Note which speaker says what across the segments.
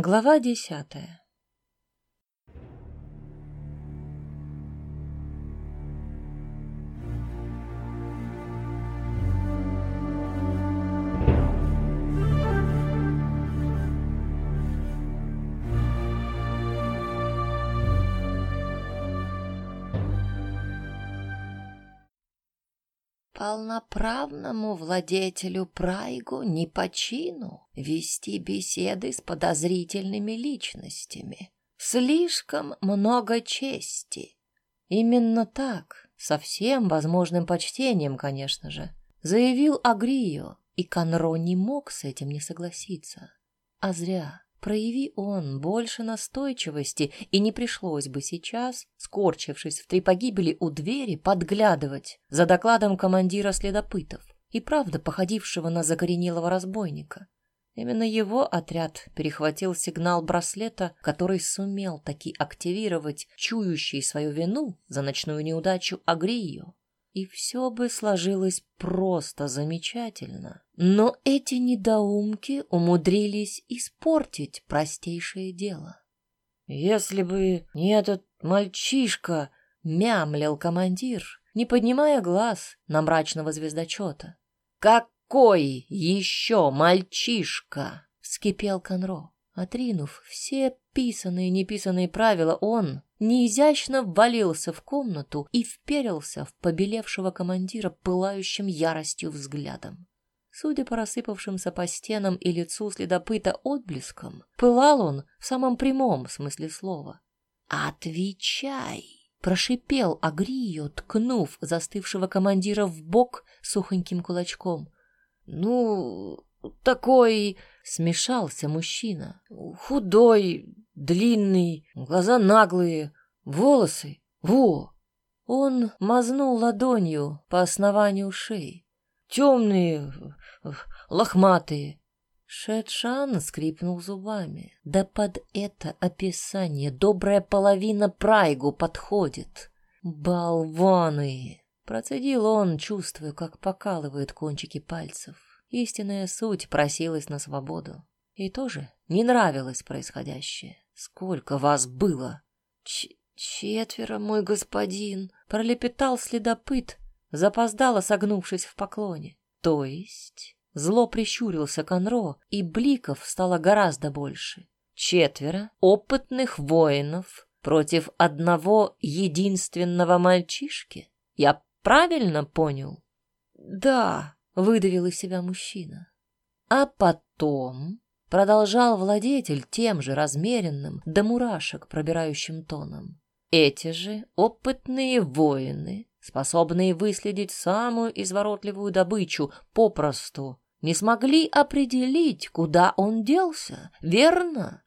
Speaker 1: Глава десятая Полноправному владетелю Прайгу не по чину вести беседы с подозрительными личностями. Слишком много чести. Именно так, со всем возможным почтением, конечно же, заявил Агрио, и Конро не мог с этим не согласиться. А зря. Прояви он больше настойчивости, и не пришлось бы сейчас, скорчившись в три погибели у двери, подглядывать за докладом командира следопытов и правда походившего на закоренелого разбойника. Именно его отряд перехватил сигнал браслета, который сумел таки активировать чующий свою вину за ночную неудачу Агрию и все бы сложилось просто замечательно. Но эти недоумки умудрились испортить простейшее дело. «Если бы не этот мальчишка», — мямлил командир, не поднимая глаз на мрачного звездочета. «Какой еще мальчишка?» — вскипел Конро. Отринув все писанные и неписанные правила, он неизящно ввалился в комнату и вперился в побелевшего командира пылающим яростью взглядом. Судя по рассыпавшимся по стенам и лицу следопыта отблеском, пылал он в самом прямом смысле слова. «Отвечай!» — прошипел Агрио, ткнув застывшего командира в бок сухоньким кулачком. «Ну, такой...» — смешался мужчина. «Худой, длинный, глаза наглые, волосы. Во!» Он мазнул ладонью по основанию шеи. «Темные, лохматые». Шедшан скрипнул зубами. Да под это описание добрая половина прайгу подходит. «Болваны!» Процедил он, чувствуя, как покалывают кончики пальцев. Истинная суть просилась на свободу. И тоже не нравилось происходящее. Сколько вас было? Четверо, мой господин, пролепетал следопыт, запоздало согнувшись в поклоне. То есть зло прищурился Конро, и бликов стало гораздо больше. Четверо опытных воинов против одного единственного мальчишки? Я правильно понял? Да, выдавил из себя мужчина. А потом продолжал владетель тем же размеренным, до мурашек пробирающим тоном. Эти же опытные воины, способные выследить самую изворотливую добычу, попросту не смогли определить, куда он делся, верно?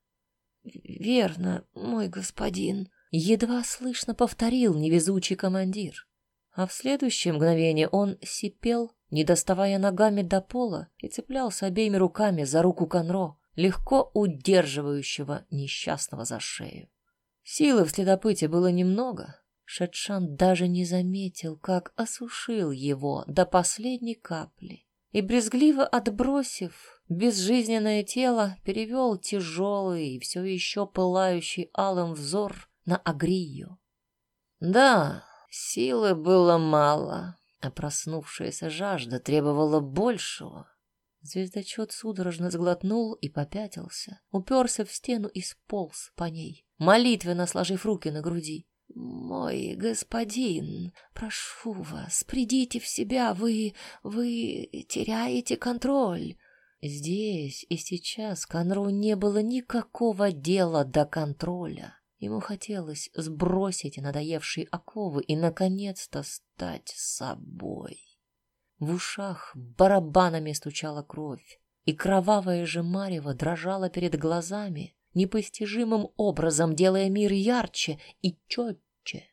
Speaker 1: Верно, мой господин, едва слышно повторил невезучий командир. А в следующее мгновение он сипел не доставая ногами до пола, и цеплялся обеими руками за руку Конро, легко удерживающего несчастного за шею. Силы в следопыте было немного. Шетшан даже не заметил, как осушил его до последней капли, и, брезгливо отбросив безжизненное тело, перевел тяжелый и все еще пылающий алым взор на Агрию. Да, силы было мало, а проснувшаяся жажда требовала большего. Звездочет судорожно сглотнул и попятился, уперся в стену и сполз по ней, молитвенно сложив руки на груди. «Мой господин, прошу вас, придите в себя, вы... вы теряете контроль». Здесь и сейчас Конру не было никакого дела до контроля. Ему хотелось сбросить надоевшие оковы и, наконец-то, стать собой. В ушах барабанами стучала кровь, и кровавое же марево дрожало перед глазами, непостижимым образом делая мир ярче и четче.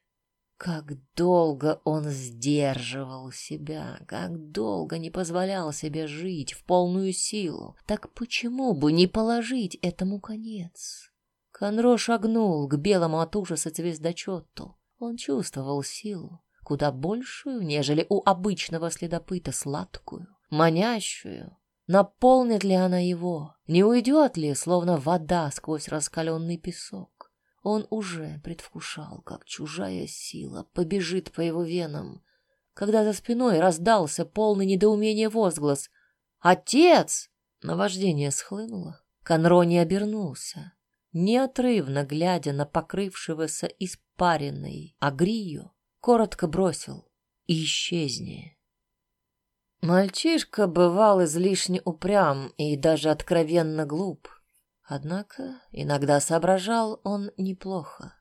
Speaker 1: Как долго он сдерживал себя, как долго не позволял себе жить в полную силу. Так почему бы не положить этому конец? Конро шагнул к белому от ужаса звездочету. Он чувствовал силу, куда большую, нежели у обычного следопыта, сладкую, манящую. наполнит ли она его, не уйдет ли, словно вода сквозь раскаленный песок. Он уже предвкушал, как чужая сила побежит по его венам, когда за спиной раздался полный недоумения возглас «Отец!» Наваждение схлынуло. Конро не обернулся, неотрывно глядя на покрывшегося испаренной агрию, коротко бросил «Исчезни». Мальчишка бывал излишне упрям и даже откровенно глуп. Однако иногда соображал он неплохо.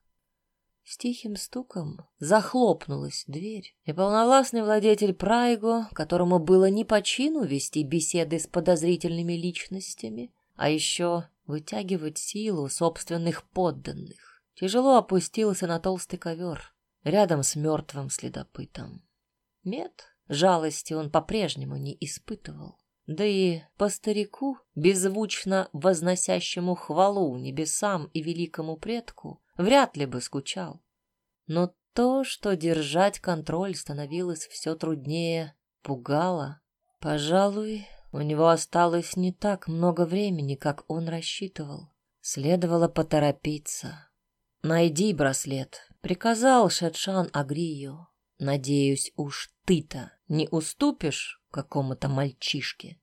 Speaker 1: С тихим стуком захлопнулась дверь, и полновластный владетель Прайго, которому было не по чину вести беседы с подозрительными личностями, а еще вытягивать силу собственных подданных, тяжело опустился на толстый ковер рядом с мертвым следопытом. Нет, жалости он по-прежнему не испытывал. Да и по старику, беззвучно возносящему хвалу небесам и великому предку, вряд ли бы скучал. Но то, что держать контроль становилось все труднее, пугало. Пожалуй, у него осталось не так много времени, как он рассчитывал. Следовало поторопиться. «Найди браслет», — приказал Шедшан Агрию. «Надеюсь, уж ты-то не уступишь какому-то мальчишке?»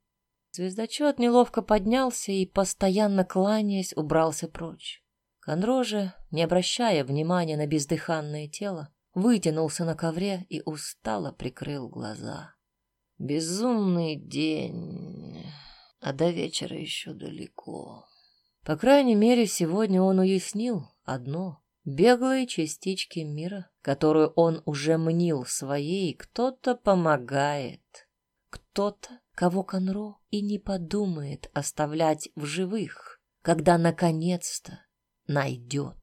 Speaker 1: Звездочет неловко поднялся и, постоянно кланяясь, убрался прочь. Конро же, не обращая внимания на бездыханное тело, вытянулся на ковре и устало прикрыл глаза. Безумный день, а до вечера еще далеко. По крайней мере, сегодня он уяснил одно. Беглые частички мира, которую он уже мнил своей, кто-то помогает. Кто-то, кого Конро и не подумает оставлять в живых, когда наконец-то найдет.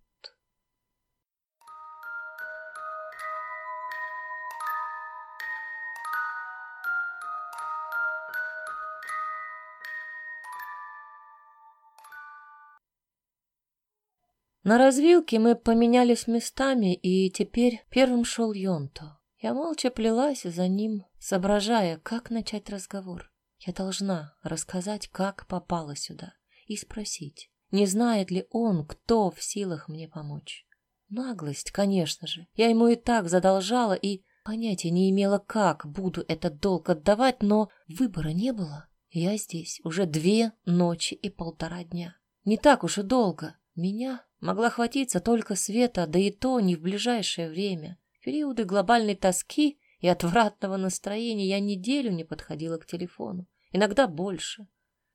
Speaker 1: На развилке мы поменялись местами, и теперь первым шел Йонто. Я молча плелась за ним, соображая, как начать разговор. Я должна рассказать, как попала сюда, и спросить, не знает ли он, кто в силах мне помочь. Наглость, конечно же. Я ему и так задолжала, и понятия не имела, как буду этот долг отдавать, но выбора не было. Я здесь уже две ночи и полтора дня. Не так уж и долго. Меня могла хватиться только света, да и то не в ближайшее время. Периоды глобальной тоски и отвратного настроения я неделю не подходила к телефону, иногда больше.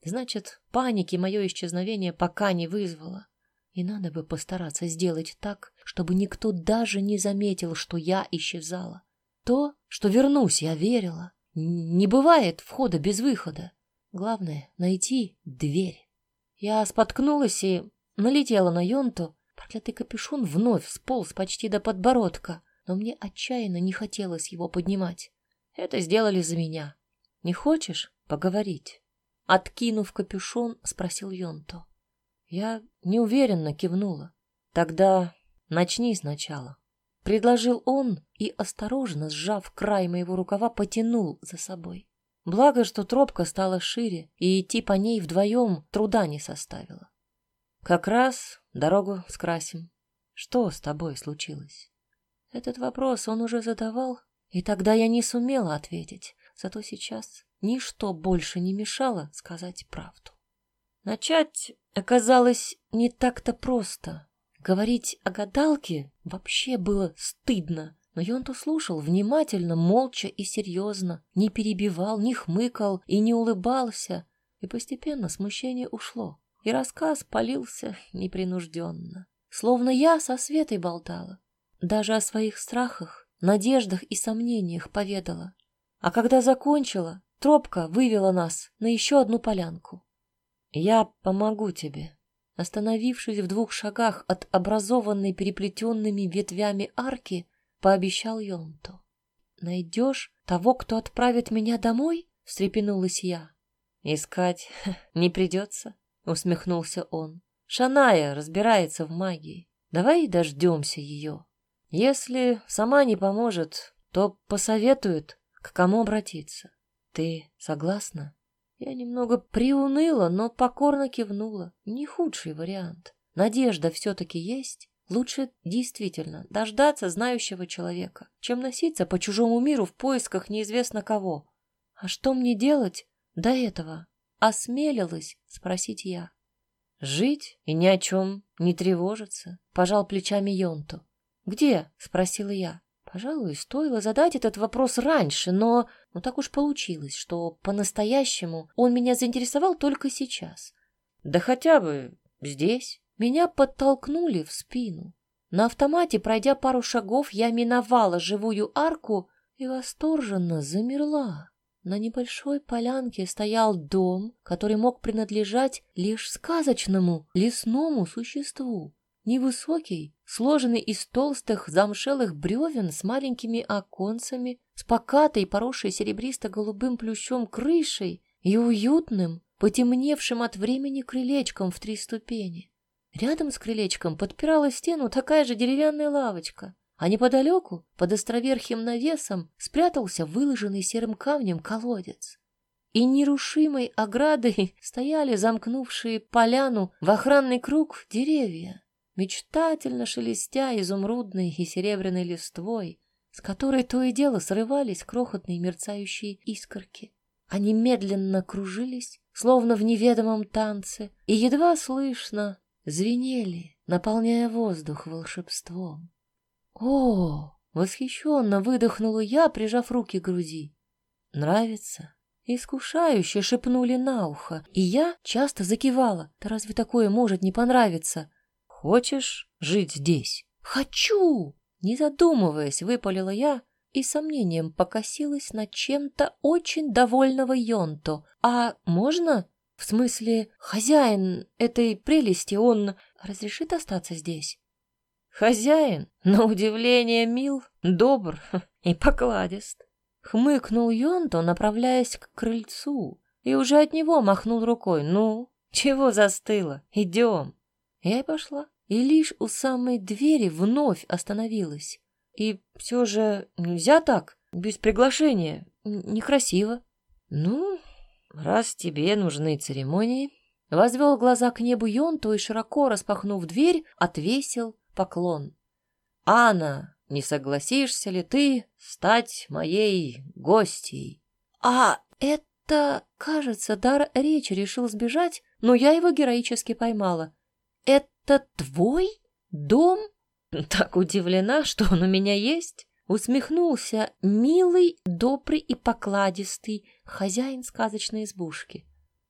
Speaker 1: Значит, паники мое исчезновение пока не вызвало. И надо бы постараться сделать так, чтобы никто даже не заметил, что я исчезала. То, что вернусь, я верила. Не бывает входа без выхода. Главное — найти дверь. Я споткнулась и налетела на Йонту. Проклятый капюшон вновь сполз почти до подбородка, но мне отчаянно не хотелось его поднимать. Это сделали за меня. Не хочешь поговорить? Откинув капюшон, спросил Йонто. Я неуверенно кивнула. Тогда начни сначала. Предложил он и, осторожно сжав край моего рукава, потянул за собой. Благо, что тропка стала шире, и идти по ней вдвоем труда не составило. Как раз дорогу скрасим. Что с тобой случилось? Этот вопрос он уже задавал, и тогда я не сумела ответить. Зато сейчас ничто больше не мешало сказать правду. Начать оказалось не так-то просто. Говорить о гадалке вообще было стыдно, но Йонто слушал внимательно, молча и серьезно, не перебивал, не хмыкал и не улыбался, и постепенно смущение ушло и рассказ полился непринужденно. Словно я со Светой болтала. Даже о своих страхах, надеждах и сомнениях поведала. А когда закончила, тропка вывела нас на еще одну полянку. «Я помогу тебе», остановившись в двух шагах от образованной переплетенными ветвями арки, пообещал Йонту. «Найдешь того, кто отправит меня домой?» — встрепенулась я. «Искать не придется», усмехнулся он. Шаная разбирается в магии. Давай дождемся ее. Если сама не поможет, то посоветует, к кому обратиться. Ты согласна? Я немного приуныла, но покорно кивнула. Не худший вариант. Надежда все-таки есть. Лучше действительно дождаться знающего человека, чем носиться по чужому миру в поисках неизвестно кого. А что мне делать до этого? Осмелилась спросить я. Жить и ни о чем не тревожиться, пожал плечами Йонту. Где? спросила я. Пожалуй, стоило задать этот вопрос раньше, но, но так уж получилось, что по-настоящему он меня заинтересовал только сейчас. Да хотя бы здесь. Меня подтолкнули в спину. На автомате, пройдя пару шагов, я миновала живую арку и восторженно замерла. На небольшой полянке стоял дом, который мог принадлежать лишь сказочному лесному существу. Невысокий, сложенный из толстых замшелых бревен с маленькими оконцами, с покатой, поросшей серебристо-голубым плющом крышей и уютным, потемневшим от времени крылечком в три ступени. Рядом с крылечком подпирала стену такая же деревянная лавочка, а неподалеку, под островерхим навесом, спрятался выложенный серым камнем колодец. И нерушимой оградой стояли замкнувшие поляну в охранный круг деревья, мечтательно шелестя изумрудной и серебряной листвой, с которой то и дело срывались крохотные мерцающие искорки. Они медленно кружились, словно в неведомом танце, и едва слышно звенели, наполняя воздух волшебством. О, восхищенно выдохнула я, прижав руки к груди. Нравится? Искушающе шепнули на ухо, и я часто закивала. Да разве такое может не понравиться? Хочешь жить здесь? Хочу! Не задумываясь, выпалила я и сомнением покосилась на чем-то очень довольного Йонто. А можно в смысле, хозяин этой прелести, он разрешит остаться здесь? Хозяин, на удивление, мил, добр и покладист. Хмыкнул Йонто, направляясь к крыльцу, и уже от него махнул рукой. «Ну, чего застыло? Идем!» Я и пошла, и лишь у самой двери вновь остановилась. И все же нельзя так, без приглашения, некрасиво. Ну, раз тебе нужны церемонии, возвел глаза к небу Йонту и, широко распахнув дверь, отвесил поклон. «Анна, не согласишься ли ты стать моей гостьей?» «А это, кажется, дар речи решил сбежать, но я его героически поймала. Это твой дом?» Так удивлена, что он у меня есть. Усмехнулся милый, добрый и покладистый хозяин сказочной избушки.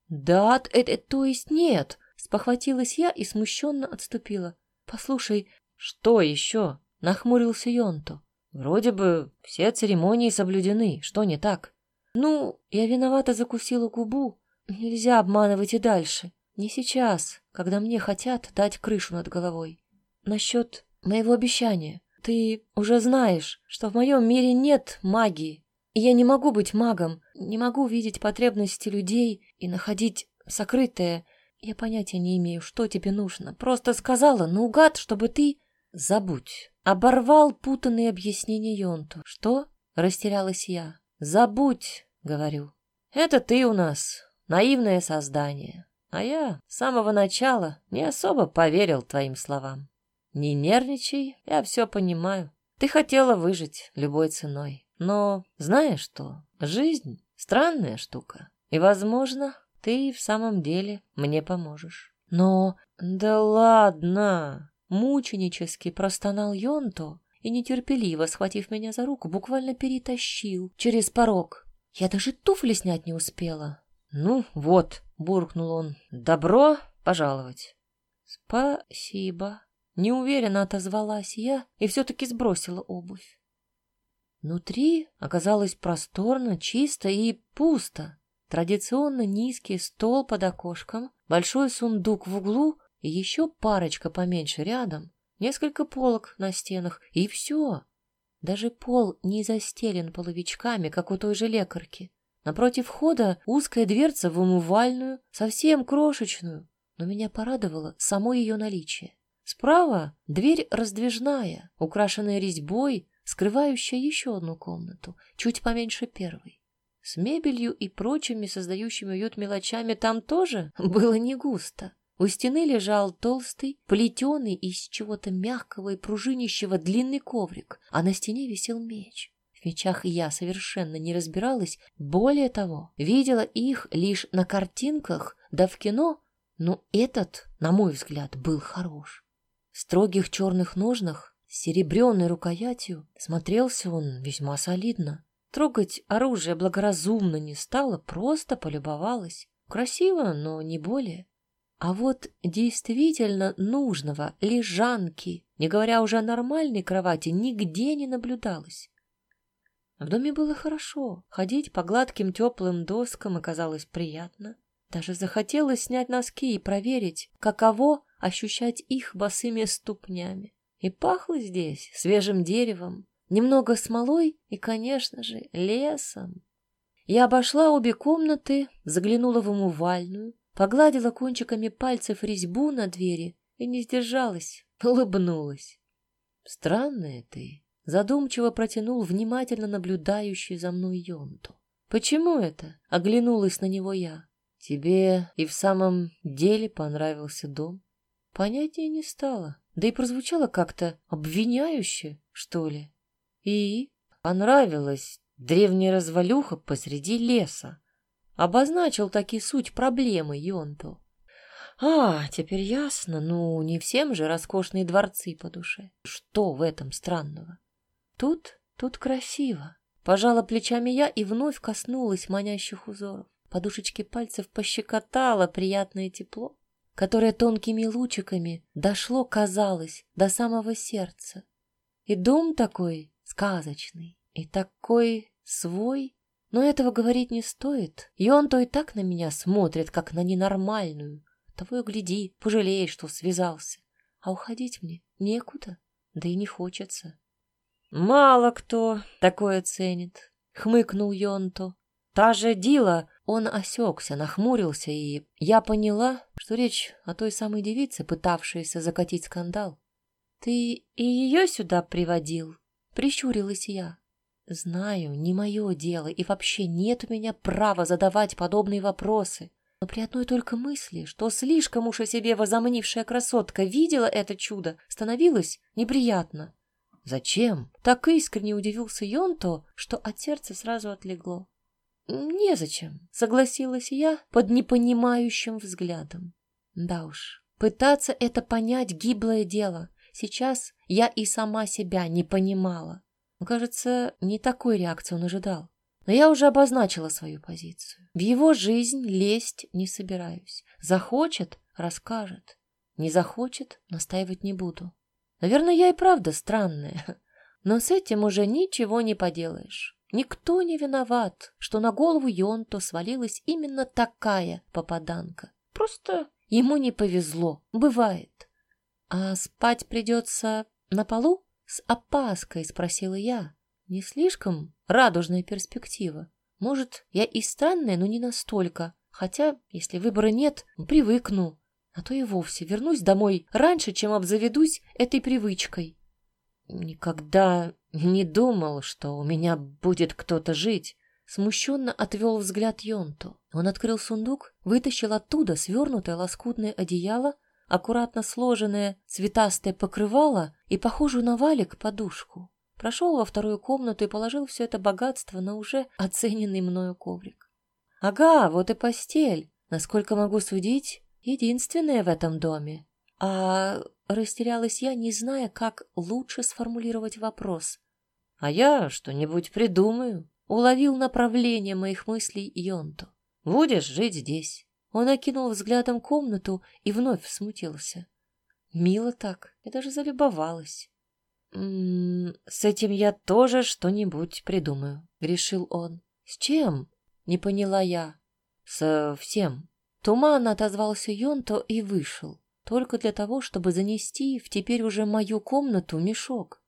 Speaker 1: «Да, это, то есть нет!» — спохватилась я и смущенно отступила. «Послушай, что еще?» — нахмурился Йонто. «Вроде бы все церемонии соблюдены. Что не так?» «Ну, я виновата закусила губу. Нельзя обманывать и дальше. Не сейчас, когда мне хотят дать крышу над головой. Насчет моего обещания. Ты уже знаешь, что в моем мире нет магии. И я не могу быть магом, не могу видеть потребности людей и находить сокрытое. Я понятия не имею, что тебе нужно. Просто сказала наугад, чтобы ты... Забудь. Оборвал путанные объяснения Йонту. Что? Растерялась я. Забудь, говорю. Это ты у нас, наивное создание. А я с самого начала не особо поверил твоим словам. Не нервничай, я все понимаю. Ты хотела выжить любой ценой. Но знаешь что? Жизнь — странная штука. И, возможно, ты в самом деле мне поможешь. Но... Да ладно! Мученически простонал Йонто и, нетерпеливо схватив меня за руку, буквально перетащил через порог. Я даже туфли снять не успела. «Ну вот», — буркнул он, — «добро пожаловать». «Спасибо», Неуверенно отозвалась я и все-таки сбросила обувь. Внутри оказалось просторно, чисто и пусто. Традиционно низкий стол под окошком, большой сундук в углу и еще парочка поменьше рядом, несколько полок на стенах, и все. Даже пол не застелен половичками, как у той же лекарки. Напротив входа узкая дверца в умывальную, совсем крошечную, но меня порадовало само ее наличие. Справа дверь раздвижная, украшенная резьбой, скрывающая еще одну комнату, чуть поменьше первой. С мебелью и прочими создающими уют мелочами там тоже было не густо. У стены лежал толстый, плетеный из чего-то мягкого и пружинищего длинный коврик, а на стене висел меч. В мечах я совершенно не разбиралась, более того, видела их лишь на картинках, да в кино, но этот, на мой взгляд, был хорош. В строгих черных ножнах с серебряной рукоятью смотрелся он весьма солидно. Трогать оружие благоразумно не стала, просто полюбовалась. Красиво, но не более. А вот действительно нужного лежанки, не говоря уже о нормальной кровати, нигде не наблюдалось. В доме было хорошо. Ходить по гладким теплым доскам оказалось приятно. Даже захотелось снять носки и проверить, каково ощущать их босыми ступнями. И пахло здесь свежим деревом, немного смолой и, конечно же, лесом. Я обошла обе комнаты, заглянула в умывальную, погладила кончиками пальцев резьбу на двери и не сдержалась, улыбнулась. «Странная ты», — задумчиво протянул внимательно наблюдающий за мной Йонту. «Почему это?» — оглянулась на него я. «Тебе и в самом деле понравился дом?» Понятия не стало, да и прозвучало как-то обвиняюще, что ли. И понравилась древняя развалюха посреди леса. Обозначил таки суть проблемы Йонто. А, теперь ясно, ну, не всем же роскошные дворцы по душе. Что в этом странного? Тут, тут красиво. Пожала плечами я и вновь коснулась манящих узоров. Подушечки пальцев пощекотало приятное тепло, которое тонкими лучиками дошло, казалось, до самого сердца. И дом такой сказочный и такой свой. Но этого говорить не стоит, и он то и так на меня смотрит, как на ненормальную. Того и гляди, пожалеешь, что связался. А уходить мне некуда, да и не хочется. Мало кто такое ценит, хмыкнул Йонто. Та же Дила, он осекся, нахмурился, и я поняла, что речь о той самой девице, пытавшейся закатить скандал. Ты и ее сюда приводил? Прищурилась я. Знаю, не мое дело, и вообще нет у меня права задавать подобные вопросы. Но при одной только мысли, что слишком уж о себе возомнившая красотка видела это чудо, становилось неприятно. Зачем? Так искренне удивился Йонто, что от сердца сразу отлегло. Незачем, согласилась я под непонимающим взглядом. Да уж, пытаться это понять гиблое дело. Сейчас я и сама себя не понимала. Кажется, не такой реакции он ожидал. Но я уже обозначила свою позицию. В его жизнь лезть не собираюсь. Захочет — расскажет. Не захочет — настаивать не буду. Наверное, я и правда странная. Но с этим уже ничего не поделаешь. Никто не виноват, что на голову Йонто свалилась именно такая попаданка. Просто ему не повезло. Бывает. А спать придется на полу? С опаской спросила я. Не слишком радужная перспектива. Может, я и странная, но не настолько. Хотя, если выбора нет, привыкну. А то и вовсе вернусь домой раньше, чем обзаведусь этой привычкой. Никогда не думал, что у меня будет кто-то жить. Смущенно отвел взгляд Йонту. Он открыл сундук, вытащил оттуда свернутое лоскутное одеяло, аккуратно сложенное цветастое покрывало и похожую на валик подушку. Прошел во вторую комнату и положил все это богатство на уже оцененный мною коврик. Ага, вот и постель. Насколько могу судить, единственная в этом доме. А растерялась я, не зная, как лучше сформулировать вопрос. А я что-нибудь придумаю. Уловил направление моих мыслей Йонту. Будешь жить здесь. Он окинул взглядом комнату и вновь смутился. Мило так, я даже залюбовалась. «М -м, «С этим я тоже что-нибудь придумаю», — решил он. «С чем?» — не поняла я. «Со всем». Туманно отозвался Йонто и вышел, только для того, чтобы занести в теперь уже мою комнату мешок.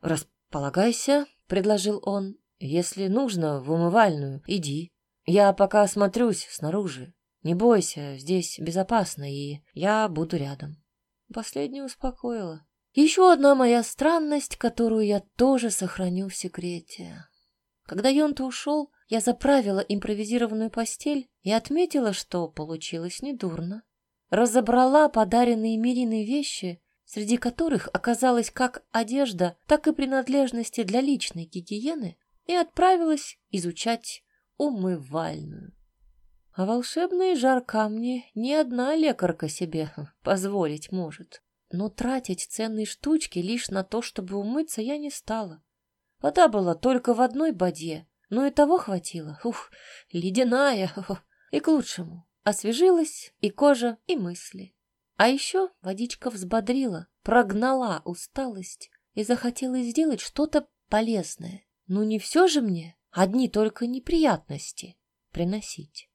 Speaker 1: «Располагайся», — предложил он. «Если нужно, в умывальную, иди. Я пока осмотрюсь снаружи. Не бойся, здесь безопасно, и я буду рядом. Последнее успокоило. Еще одна моя странность, которую я тоже сохраню в секрете. Когда Йонта ушел, я заправила импровизированную постель и отметила, что получилось недурно. Разобрала подаренные Мириной вещи, среди которых оказалась как одежда, так и принадлежности для личной гигиены, и отправилась изучать умывальную. А волшебные жар камни ни одна лекарка себе позволить может. Но тратить ценные штучки лишь на то, чтобы умыться, я не стала. Вода была только в одной бадье, но и того хватило. Ух, ледяная, и к лучшему. Освежилась и кожа, и мысли. А еще водичка взбодрила, прогнала усталость и захотелось сделать что-то полезное. Ну не все же мне одни только неприятности приносить.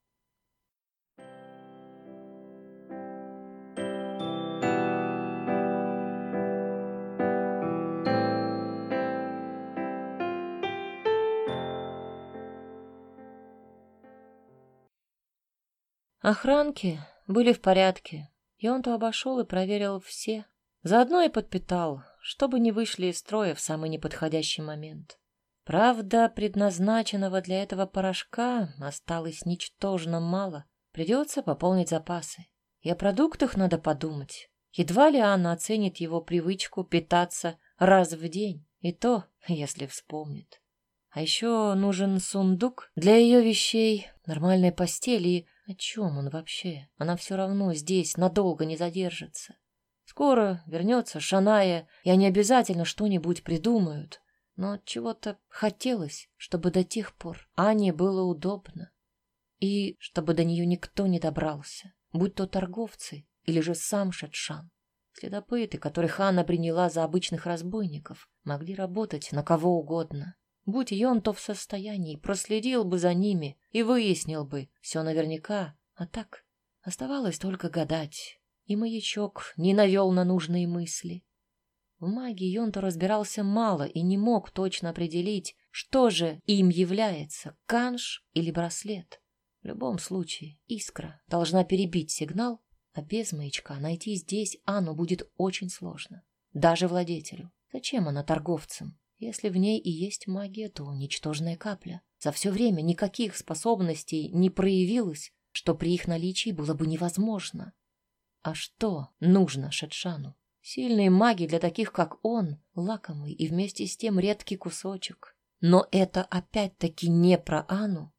Speaker 1: Охранки были в порядке, и он-то обошел и проверил все. Заодно и подпитал, чтобы не вышли из строя в самый неподходящий момент. Правда, предназначенного для этого порошка осталось ничтожно мало. Придется пополнить запасы. И о продуктах надо подумать. Едва ли Анна оценит его привычку питаться раз в день, и то, если вспомнит. А еще нужен сундук для ее вещей, нормальной постели и о чем он вообще? Она все равно здесь надолго не задержится. Скоро вернется Шаная, и они обязательно что-нибудь придумают. Но чего-то хотелось, чтобы до тех пор Ане было удобно. И чтобы до нее никто не добрался, будь то торговцы или же сам Шатшан. Следопыты, которых Анна приняла за обычных разбойников, могли работать на кого угодно. Будь он то в состоянии, проследил бы за ними и выяснил бы все наверняка. А так оставалось только гадать. И маячок не навел на нужные мысли. В магии он-то разбирался мало и не мог точно определить, что же им является, канш или браслет. В любом случае, искра должна перебить сигнал, а без маячка найти здесь Анну будет очень сложно. Даже владетелю. Зачем она торговцам? Если в ней и есть магия, то ничтожная капля. За все время никаких способностей не проявилось, что при их наличии было бы невозможно. А что нужно Шетшану? Сильные маги для таких, как он, лакомый и вместе с тем редкий кусочек. Но это опять-таки не про Ану.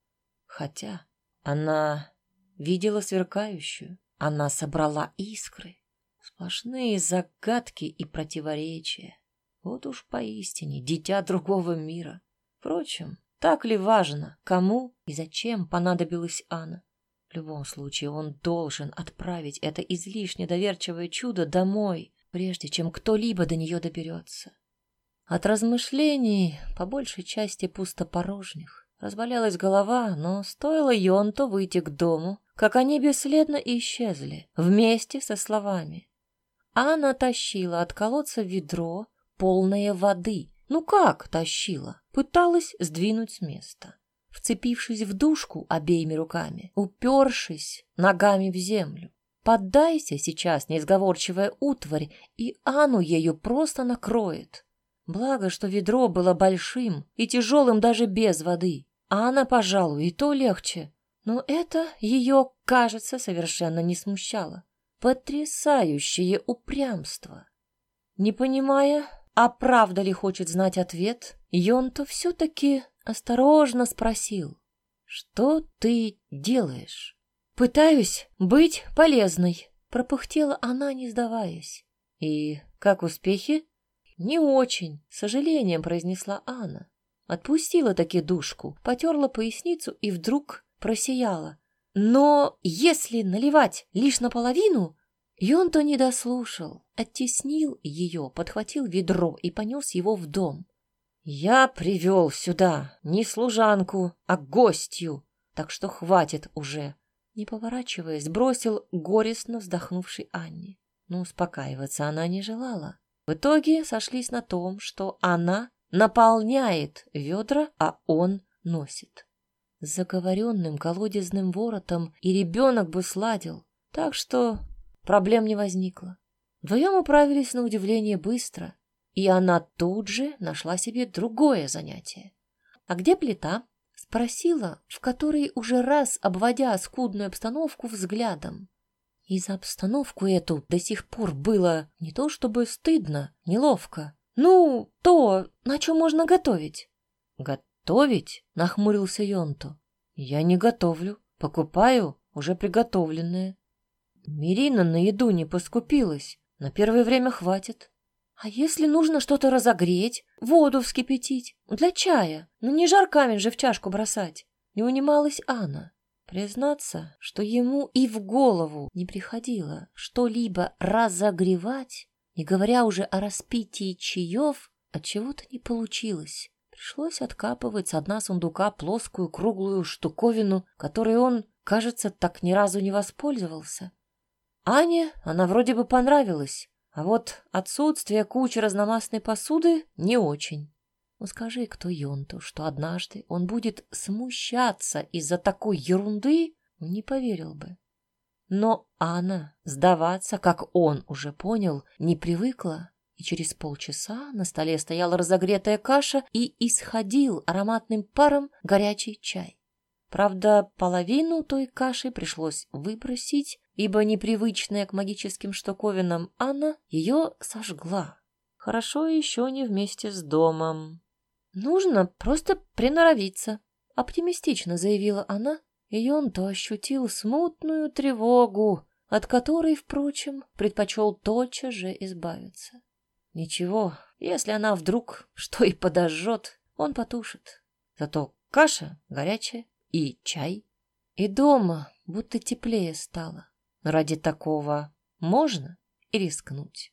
Speaker 1: Хотя она видела сверкающую, она собрала искры. Сплошные загадки и противоречия. Вот уж поистине дитя другого мира. Впрочем, так ли важно, кому и зачем понадобилась Анна? В любом случае, он должен отправить это излишне доверчивое чудо домой, прежде чем кто-либо до нее доберется. От размышлений, по большей части пустопорожних, разболелась голова, но стоило Йонту выйти к дому, как они бесследно исчезли, вместе со словами. Анна тащила от колодца ведро, полная воды. Ну как тащила? Пыталась сдвинуть с места. Вцепившись в душку обеими руками, упершись ногами в землю. Поддайся сейчас, неизговорчивая утварь, и Ану ею просто накроет. Благо, что ведро было большим и тяжелым даже без воды. А она, пожалуй, и то легче. Но это ее, кажется, совершенно не смущало. Потрясающее упрямство. Не понимая, а правда ли хочет знать ответ, Йонто все-таки осторожно спросил. «Что ты делаешь?» «Пытаюсь быть полезной», — пропыхтела она, не сдаваясь. «И как успехи?» «Не очень», — сожалением произнесла Анна. Отпустила таки душку, потерла поясницу и вдруг просияла. «Но если наливать лишь наполовину, Йонто не дослушал, оттеснил ее, подхватил ведро и понес его в дом. «Я привел сюда не служанку, а гостью, так что хватит уже!» Не поворачиваясь, бросил горестно вздохнувший Анне. Но успокаиваться она не желала. В итоге сошлись на том, что она наполняет ведра, а он носит. С заговоренным колодезным воротом и ребенок бы сладил, так что Проблем не возникло. Вдвоем управились на удивление быстро, и она тут же нашла себе другое занятие. «А где плита?» — Спросила, в который уже раз обводя скудную обстановку взглядом. И за обстановку эту до сих пор было не то чтобы стыдно, неловко. Ну, то, на чем можно готовить. Готовить? Нахмурился Йонто. Я не готовлю, покупаю уже приготовленное. Мирина на еду не поскупилась, на первое время хватит. А если нужно что-то разогреть, воду вскипятить, для чая, ну не жар камень же в чашку бросать, не унималась Анна. Признаться, что ему и в голову не приходило что-либо разогревать, не говоря уже о распитии чаев, от чего-то не получилось. Пришлось откапывать с дна сундука плоскую круглую штуковину, которой он, кажется, так ни разу не воспользовался. Ане она вроде бы понравилась, а вот отсутствие кучи разномастной посуды не очень. Ну скажи кто Йонту, что однажды он будет смущаться из-за такой ерунды, не поверил бы. Но Анна сдаваться, как он уже понял, не привыкла, и через полчаса на столе стояла разогретая каша и исходил ароматным паром горячий чай. Правда, половину той каши пришлось выбросить, ибо непривычная к магическим штуковинам Анна ее сожгла. Хорошо еще не вместе с домом. «Нужно просто приноровиться», — оптимистично заявила она, и он то ощутил смутную тревогу, от которой, впрочем, предпочел тотчас же избавиться. Ничего, если она вдруг что и подожжет, он потушит. Зато каша горячая и чай. И дома будто теплее стало. Ради такого можно и рискнуть.